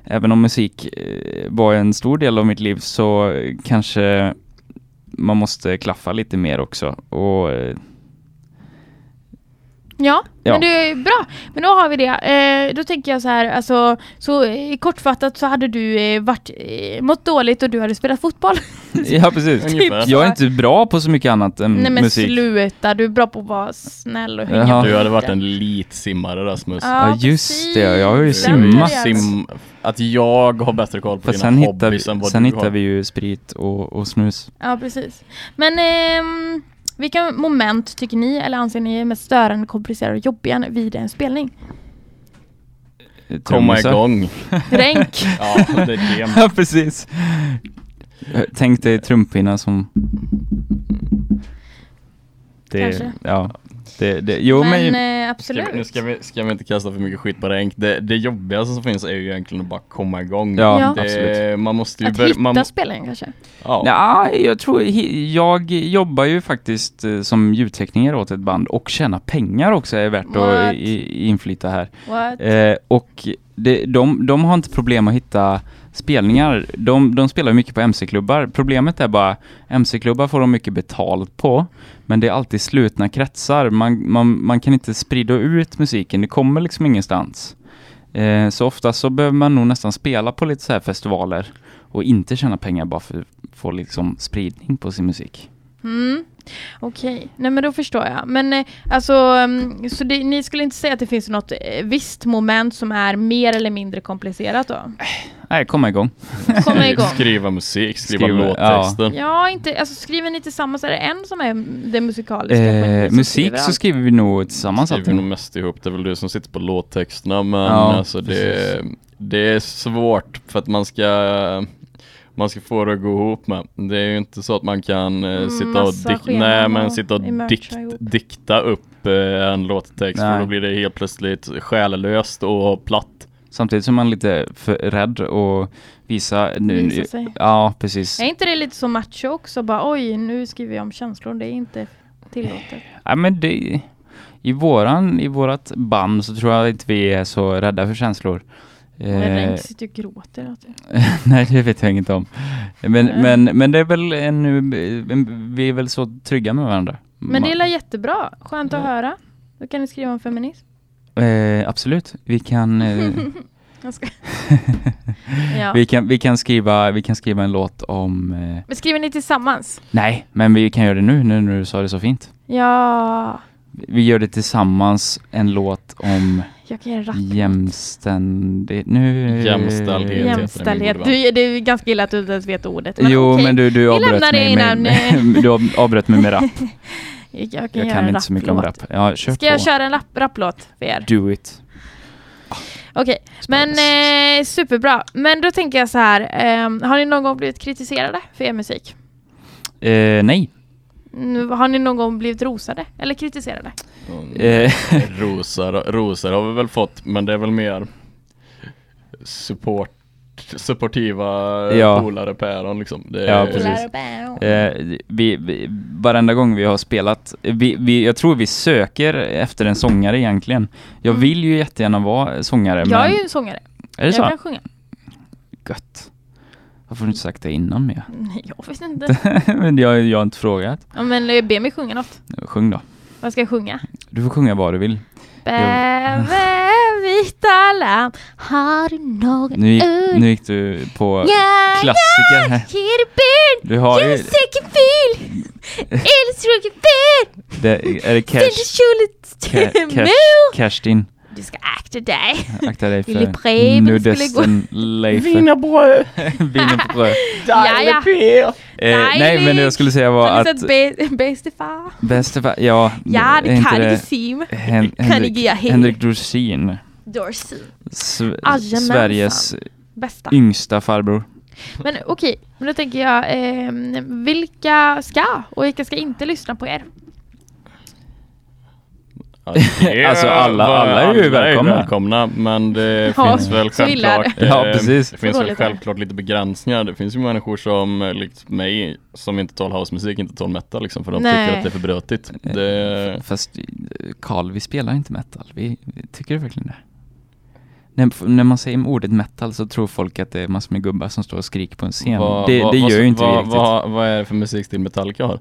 även om musik eh, var en stor del av mitt liv så kanske man måste klaffa lite mer också. Och eh, Ja, Ja. men det är bra. Men då har vi det. Eh, då tänker jag så här, alltså, så eh, kortfattat så hade du eh, varit, eh, mått dåligt och du hade spelat fotboll. ja precis. Ungefär. Jag är inte bra på så mycket annat än Nej men musik. sluta, du är bra på att vara snäll och hänga Du hade varit lite. en elitsimmare Rasmus. Ja, just det, jag har ju precis. simmat. Sim, att jag har bättre koll på Fast dina sen hittar vi, hobbys än vad sen du hittar har. vi ju sprit och, och snus. Ja, precis. Men ehm, vilka moment tycker ni, eller anser ni är mest störande, komplicerade och jobbiga vid en spelning? Komma igång. Ränk! Ja, det är det. Ja, precis. Tänk dig trumpinnar som... Det, Kanske. Ja, det, det, jo men, men eh, Ska absolut. vi, nu ska vi, ska vi inte kasta för mycket skit på ränk. Det, det jobbigaste som finns är ju egentligen att bara komma igång. Ja, Ja. det, absolut. Man måste ju Att hitta Man, spelningen kanske? ja. Ja, jag tror, jag jobbar ju faktiskt eh, som ljudtekniker åt ett band och tjäna pengar också är värt What? att i, i inflyta här. What? Eh, och det, de, de har inte problem att hitta spelningar. De, de spelar mycket på MC-klubbar. Problemet är bara, MC-klubbar får de mycket betalt på, men det är alltid slutna kretsar. Man, man, man kan inte sprida ut musiken, det kommer liksom ingenstans. Eh, så ofta så behöver man nog nästan spela på lite så här festivaler och inte tjäna pengar bara för att få liksom spridning på sin musik. Mm. Okej, nej men då förstår jag. Men eh, alltså, mm, så det, ni skulle inte säga att det finns något eh, visst moment som är mer eller mindre komplicerat då? Nej, komma igång. Komma igång. Skriva musik, skriva, Skriva- låttexten. Ja, inte, alltså skriver ni tillsammans? Är det en som är det musikaliska? men Eh, som musik skriver så allt? skriver vi nog tillsammans Skriver allting. nog mest ihop, det är väl du som sitter på låttexterna men Ja, alltså det, det är svårt för att man ska man ska få det att gå ihop med. Det är ju inte så att man kan eh, Mm, sitta och, nej, men sitta och dikt, ihop. dikta upp eh, en låttext för Nej. då blir det helt plötsligt själlöst och platt. Samtidigt som man är lite för rädd och visa... Nu, Visa sig. Ja, precis. Är inte det lite så macho också? Bara oj, nu skriver jag om känslor. Det är inte tillåtet. Ja, men det, i, våran, I vårat band så tror jag inte vi är så rädda för känslor. Eh, Renk sitter och gråter. nej, det vet jag inget om. Men, men, men det är väl en, en, vi är väl så trygga med varandra. Men det är jättebra. Skönt att höra. Då kan ni skriva om feminism. eh, absolut. Vi kan, eh, ja. vi, kan, vi, kan skriva, vi kan skriva en låt om... Eh, Men skriver ni tillsammans? nej, men vi kan göra det nu, nu när du sa det så fint. Ja, Vi gör det tillsammans, en låt om jag kan göra rap. jämständighet. Nu... Jämställdhet. Jämställdhet. Du, det är ganska illa att du inte ens vet ordet. jo, okej. men du, du avbröt lämnar det mig innan, med, du av- avbröt mig med rap. Jag, kan Jag kan inte så mycket om rap. Ja, kör Ska jag på. köra en rap- rapplåt för er? Do it. Okej, men eh, superbra. Men då tänker jag så här. ehm, har ni någon gång blivit kritiserade för er musik? Eh, nej. Mm, har ni någon gång blivit rosade eller kritiserade? Eh, Rosar, rosar har vi väl fått, men det är väl mer support, supportiva Ja. polare päron liksom. Det Ja, precis. Eh, vi, vi, varenda gång vi har spelat, vi, vi, jag tror vi söker efter en sångare egentligen. Jag Mm. vill ju jättegärna vara sångare, Jag men... är ju en sångare. är det jag så? kan sjunga. Gött. Varför har du inte sagt det innan mer? Nej, jag vet inte. men jag, jag har inte frågat. Ja, men eh, be mig sjunga något. Sjung då. Vad ska jag sjunga? Du får sjunga vad du vill. Vita lamm, har du någon Nu gick, nu gick du på Ja, klassiker här. Du har ju... är det mig. Kerstin? Du ska akta dig. Akta dig för Preben skulle nudesten Leif. Wienerbröd! Vinen på bröd. Ja, ja. Eh, nej, men det jag skulle säga var att Bäste far? bästa fa- ja, Ja, är det inte kan jag sim. Hen- Kan Henrik, Dorsin, Dorsey. Sv-. Sveriges Bästa. yngsta farbror. Men okej, men då tänker jag, eh, vilka ska och vilka ska inte lyssna på er? Det Alltså, alla- alla är ju välkomna. välkomna. Men det Ja, finns väl är självklart Ja, eh, precis. Det finns väl är självklart lite begränsningar. Det finns ju människor som eh, likt mig som inte tål housemusik, inte tål metal liksom för de Nej. tycker att det är för brötigt. Det, Fast eh, Karl, vi spelar inte metal. Vi, vi tycker verkligen det. När, när man säger ordet metal så tror folk att det är massor med gubbar som står och skriker på en scen. vad- det vad- det gör ju inte vi riktigt. vad, vad är det för musikstil Metallica har?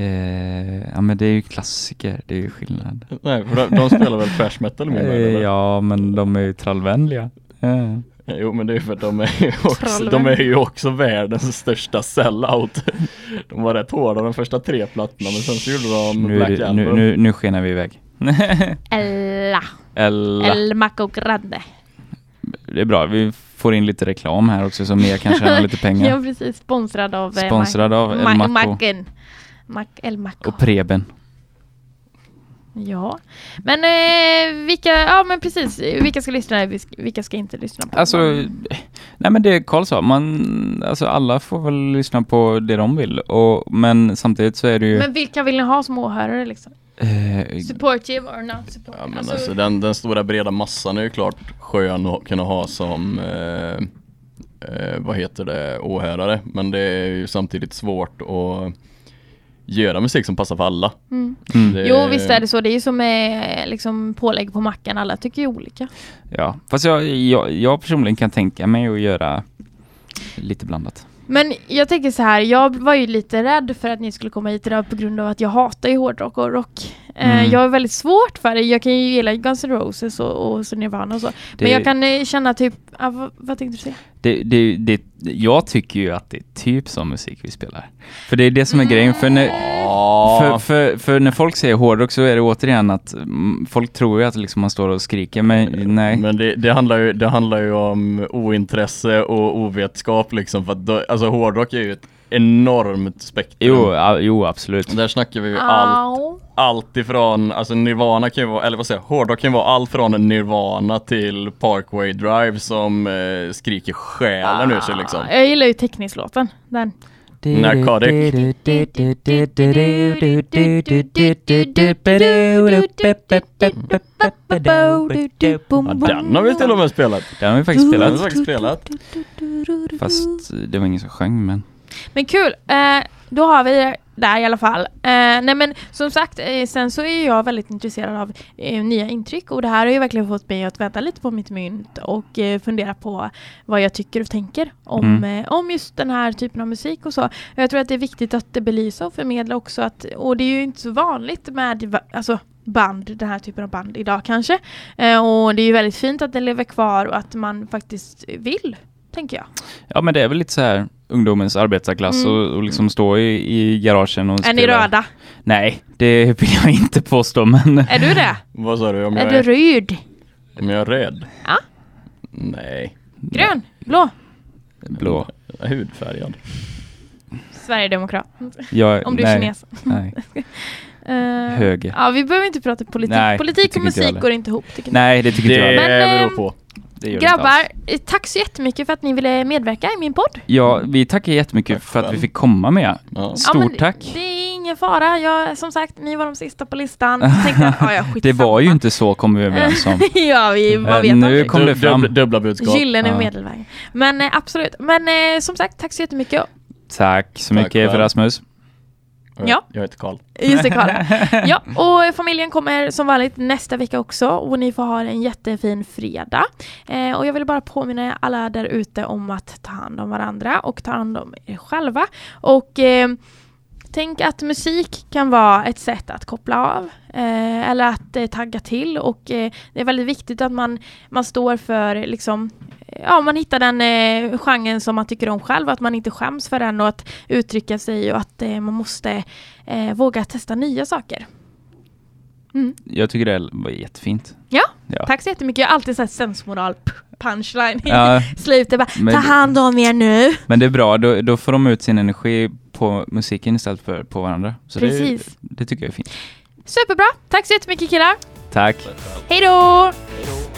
Eh, ja men det är ju klassiker, det är ju skillnad. Nej, för de, de spelar väl trash metal värld Eh, ja men de är ju trallvänliga. Eh. Jo men det är för att de är ju också, de är ju också världens största sellout. De var rätt hårda de första tre plattorna men sen så gjorde de Nu, Black det, nu, Album. nu, nu skenar vi iväg. Ella. Eller, El Maco Grande. det är bra, vi får in lite reklam här också så Mia kan tjäna lite pengar. Ja precis, sponsrad av eh, Sponsrad av El Ma- Maco. Macken. Mac El Maco. Och Preben. Ja, men eh, vilka, ja men precis, vilka ska lyssna, vilka ska inte lyssna på? Alltså, nej men det Karl sa, man, alltså alla får väl lyssna på det de vill. Och, men samtidigt så är det ju... Men vilka vill ni ha som åhörare liksom? eh, Supportive or not supportive? Ja men alltså, den, den stora breda massan är ju klart skön att kunna ha som eh, eh, vad heter det, åhörare. Men det är ju samtidigt svårt att göra musik som passar för alla. mm. mm, Det, Jo visst är det så, det är ju som med liksom pålägg på mackan, alla tycker ju olika. ja, fast jag, jag, jag personligen kan tänka mig att göra lite blandat. Men jag tänker så här, jag var ju lite rädd för att ni skulle komma hit idag på grund av att jag hatar ju hårdrock och rock. Eh, Mm. Jag är väldigt svårt för det, jag kan ju gilla Guns N' Roses och, och Nirvana och så. Det, Men jag kan eh, känna typ, ah, vad, vad tänkte du säga? Det, det, det, jag tycker ju att det är typ som musik vi spelar. För det är det som är grejen. För när, för, för, för när folk säger hårdrock så är det återigen att mm, folk tror ju att liksom man står och skriker, men nej. men det, det, handlar ju, det handlar ju om ointresse och ovetskap liksom. För att då, alltså hårdrock är ju ett enormt spektrum. Jo, a, jo absolut. Där snackar vi ju allt, allt ifrån, alltså Nirvana kan ju vara, eller vad säger jag, hårdrock kan ju vara allt från Nirvana till Parkway Drive som eh, skriker själen ur sig liksom. Jag gillar ju teckningslåten, den. Narcotic. Ja, den har vi till och med spelat. Den har vi faktiskt Den har vi spelat. faktiskt spelat. Fast det var ingen som sjöng men. Men kul, eh, då har vi det där i alla fall. Eh, nej men som sagt, eh, sen så är jag väldigt intresserad av eh, nya intryck och det här har ju verkligen fått mig att vänta lite på mitt mynt och eh, fundera på vad jag tycker och tänker om, Mm. eh, om just den här typen av musik och så. Jag tror att det är viktigt att det belysa och förmedla också att, och det är ju inte så vanligt med alltså, band, den här typen av band idag kanske. Eh, och det är ju väldigt fint att det lever kvar och att man faktiskt vill, tänker jag. Ja men det är väl lite så här ungdomens arbetarklass Mm. och, och liksom stå i, i garagen och Är ni röda? Nej, det vill jag inte påstå men Är du det? Vad sa du om jag Är du är, röd? om jag är rädd? Ja. Nej, Grön? Blå? blå. jag är hudfärgad. Sverigedemokrat. Jag, Om du är nej, kines. Nej. Eh, Höger. Ja, vi behöver inte prata politik. Nej, politik och musik går inte ihop. Tycker nej, det tycker inte jag. Det Men, beror ehm, på. Det gör det inte alls. Grabbar, eh, tack så jättemycket för att ni ville medverka i min podd. Ja, vi tackar jättemycket Tack för att vi fick komma med. Ja. Stort ja, tack. Det är ingen fara. Jag, som sagt, ni var de sista på listan. Tänkte jag, ja, Det var ju inte så kom vi överens om. ja, vi, vad Eh, vet nu kom det fram. dub- Dubbla budskap. Gyllene Ja. medelvägen. Men eh, absolut. Men som sagt, tack så jättemycket. Tack så Tack mycket för. Rasmus. Ja. Jag heter Karl. Just det, Karla. Ja, och familjen kommer som vanligt nästa vecka också och ni får ha en jättefin fredag. Eh, och jag vill bara påminna alla där ute om att ta hand om varandra och ta hand om er själva. Och eh, tänk att musik kan vara ett sätt att koppla av eh, eller att eh, tagga till och eh, det är väldigt viktigt att man, man står för liksom Ja, man hittar den eh, genren som man tycker om själv, att man inte skäms för den och att uttrycka sig och att eh, man måste eh, våga testa nya saker. Mm. Jag tycker det var jättefint. Ja, Ja. tack så jättemycket. Jag har alltid sett sensmoral punchline i Ja, slutet. Bara, Men- Ta hand om er nu. men det är bra, då, då får de ut sin energi på musiken istället för på varandra. Så Precis. Det, det tycker jag är fint. Superbra. Tack så jättemycket killar. Tack. Hej då! Hej då.